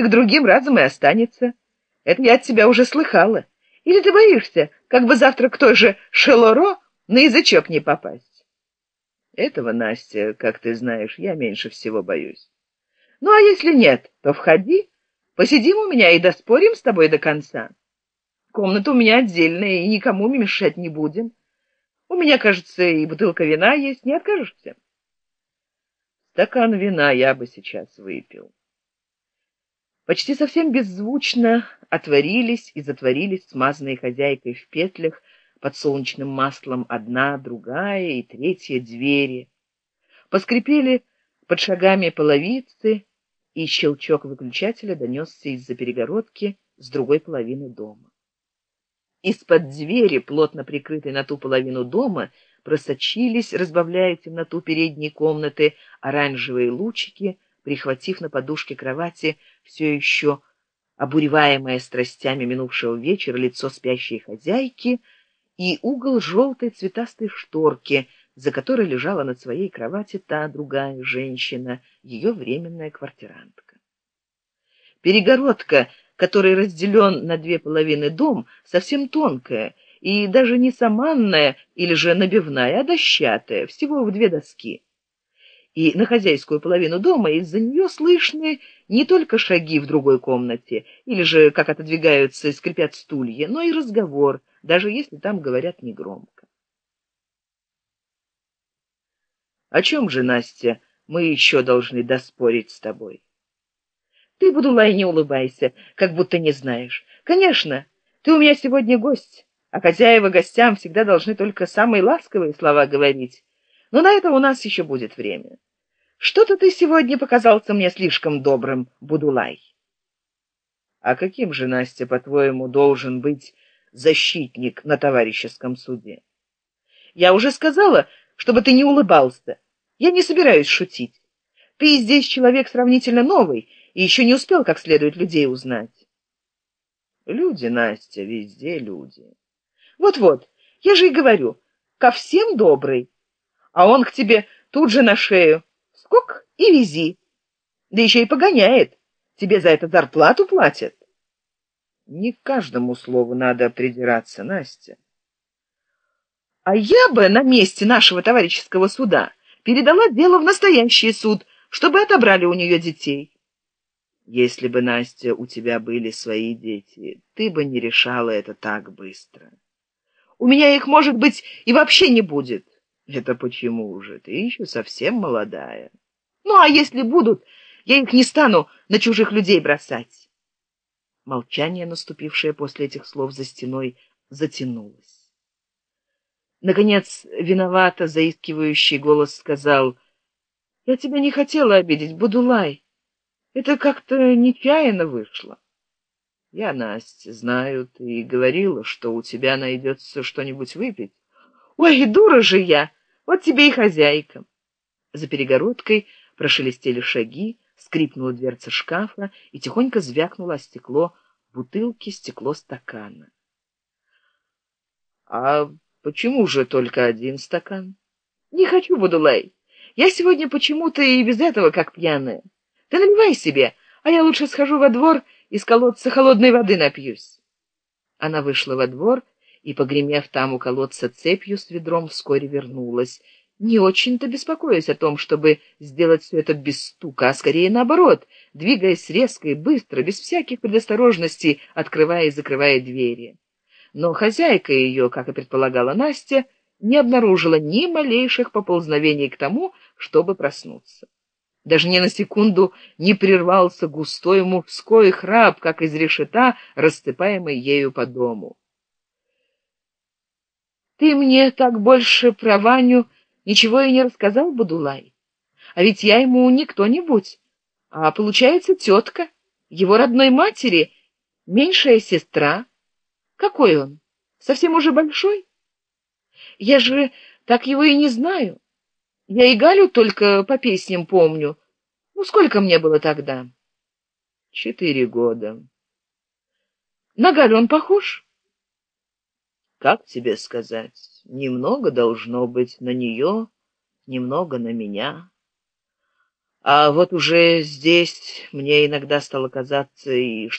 так другим разом и останется. Это я от тебя уже слыхала. Или ты боишься, как бы завтра к той же Шелоро на язычок не попасть? Этого, Настя, как ты знаешь, я меньше всего боюсь. Ну, а если нет, то входи, посидим у меня и доспорим с тобой до конца. Комната у меня отдельная, и никому мешать не будем. У меня, кажется, и бутылка вина есть, не откажешься? Стакан вина я бы сейчас выпил. Почти совсем беззвучно отворились и затворились смазанные хозяйкой в петлях под солнечным маслом одна, другая и третья двери. Поскрипели под шагами половицы, и щелчок выключателя донесся из-за перегородки с другой половины дома. Из-под двери, плотно прикрытой на ту половину дома, просочились, разбавляя темноту передней комнаты, оранжевые лучики, прихватив на подушке кровати все еще обуреваемое страстями минувшего вечера лицо спящей хозяйки и угол желтой цветастой шторки, за которой лежала над своей кровати та другая женщина, ее временная квартирантка. Перегородка который разделен на две половины дом, совсем тонкая, и даже не саманная или же набивная, а дощатая, всего в две доски. И на хозяйскую половину дома из-за нее слышны не только шаги в другой комнате, или же как отодвигаются и скрипят стулья, но и разговор, даже если там говорят негромко. О чем же, Настя, мы еще должны доспорить с тобой? Ты, Будулай, не улыбайся, как будто не знаешь. Конечно, ты у меня сегодня гость, а хозяева гостям всегда должны только самые ласковые слова говорить. Но на это у нас еще будет время. Что-то ты сегодня показался мне слишком добрым, Будулай. А каким же, Настя, по-твоему, должен быть защитник на товарищеском суде? Я уже сказала, чтобы ты не улыбался. Я не собираюсь шутить. Ты здесь человек сравнительно новый, и еще не успел как следует людей узнать. Люди, Настя, везде люди. Вот-вот, я же и говорю, ко всем добрый, а он к тебе тут же на шею. Скок и вези. Да еще и погоняет. Тебе за это зарплату платят. Не каждому слову надо придираться, Настя. А я бы на месте нашего товарищеского суда передала дело в настоящий суд, чтобы отобрали у нее детей. Если бы, Настя, у тебя были свои дети, ты бы не решала это так быстро. У меня их, может быть, и вообще не будет. Это почему же? Ты еще совсем молодая. Ну, а если будут, я их не стану на чужих людей бросать. Молчание, наступившее после этих слов за стеной, затянулось. Наконец, виновато заискивающий голос сказал, «Я тебя не хотела обидеть, Будулай. Это как-то нечаянно вышло. Я, Настя, знаю, ты говорила, что у тебя найдется что-нибудь выпить. Ой, дура же я! Вот тебе и хозяйка. За перегородкой прошелестели шаги, скрипнула дверца шкафа и тихонько звякнуло стекло бутылки, стекло стакана. А почему же только один стакан? Не хочу, Будулай. Я сегодня почему-то и без этого как пьяная. Ты наливай себе, а я лучше схожу во двор и с колодца холодной воды напьюсь. Она вышла во двор и, погремев там у колодца цепью с ведром, вскоре вернулась, не очень-то беспокоясь о том, чтобы сделать все это без стука, а скорее наоборот, двигаясь резко и быстро, без всяких предосторожностей, открывая и закрывая двери. Но хозяйка ее, как и предполагала Настя, не обнаружила ни малейших поползновений к тому, чтобы проснуться. Даже ни на секунду не прервался густой мужской храп, как из решета, рассыпаемый ею по дому. «Ты мне так больше про Ваню ничего и не рассказал, Будулай? А ведь я ему не кто-нибудь, а, получается, тетка, его родной матери, меньшая сестра. Какой он? Совсем уже большой? Я же так его и не знаю». Я и Галю только по песням помню. Ну, сколько мне было тогда? Четыре года. На Галю он похож? Как тебе сказать? Немного должно быть на нее, немного на меня. а вот уже здесь мне иногда стало казаться и